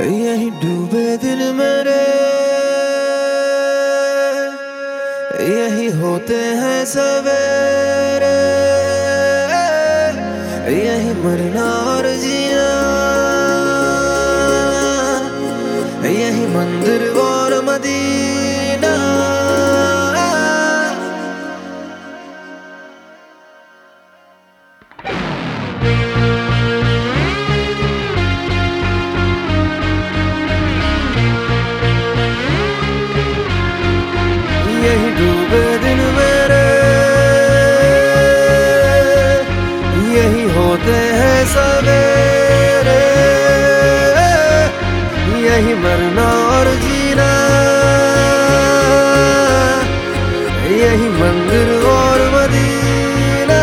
यही डूबे दिल मेरे। यही होते हैं सवेरे। यही मरना और जीना यही मंदिर वो हैं सवेरे यही मरना और जीना। यही मंदिर और मदीना।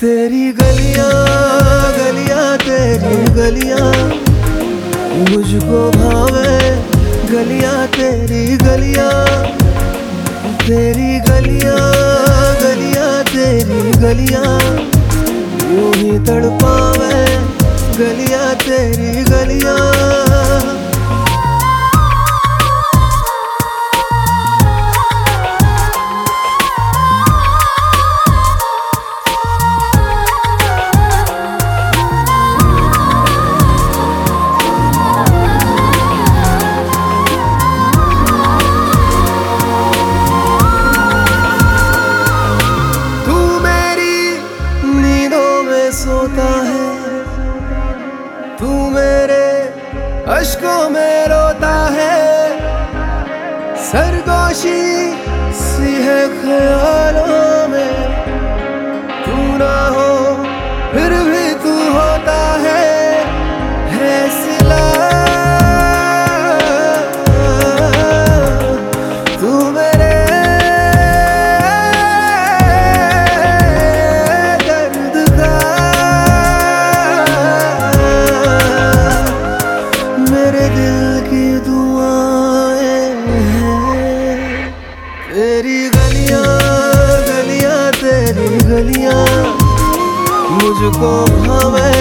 तेरी गलियाँ गलियाँ, तेरी गलियाँ। मुझको भावे गलियाँ, तेरी गलियाँ। तेरी गलियाँ तेरी गलिया ही तड़पावे गलिया तेरी गलियाँ। तू मेरे अशकों में रोता है। सरगोशी सी है ख्यालों में। तू ना हो, फिर भी तू होता है। तू मेरे मेरे दिल की दुआएँ हैं। तेरी गलियाँ गलियाँ, तेरी गलियाँ। मुझको भावे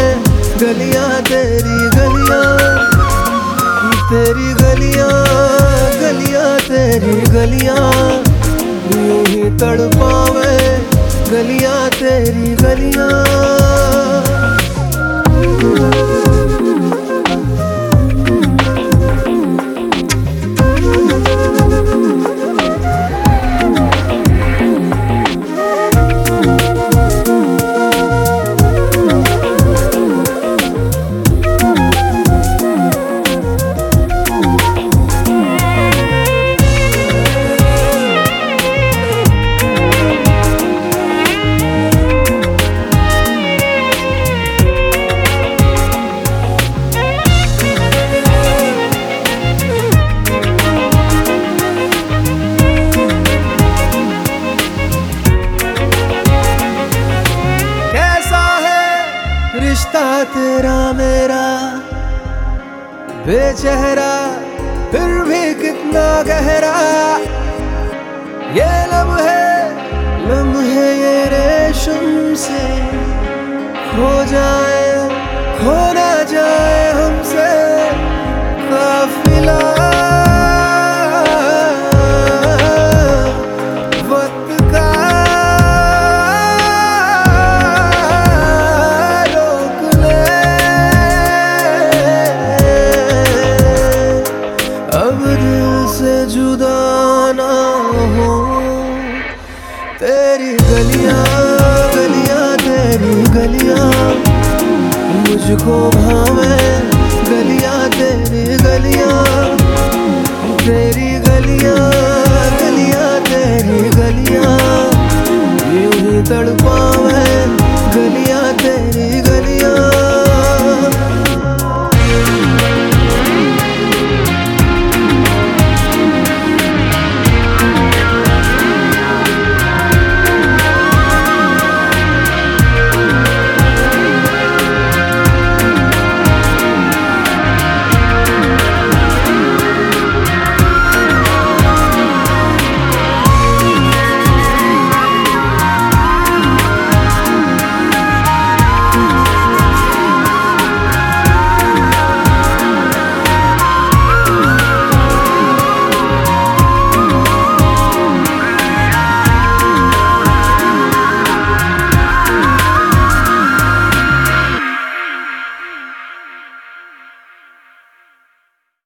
गलियाँ, तेरी गलियाँ। तेरी गलियाँ गलियाँ, तेरी गलियाँ। यूँ ही तड़पावे गलियाँ, तेरी गलियाँ। बेचेहरा, फिर भी कितना गहरा। ये लम्हे लम्हे ये रेशम से खो जाए, खो ना जाए हमसे। काफिला जुदा ना हो। तेरी गलियाँ गलियाँ, तेरी गलियाँ। मुझको भावे गलियाँ, तेरी गलियाँ। तेरी गलियाँ गलियाँ, तेरी गलियाँ। यूँ ही तड़पावे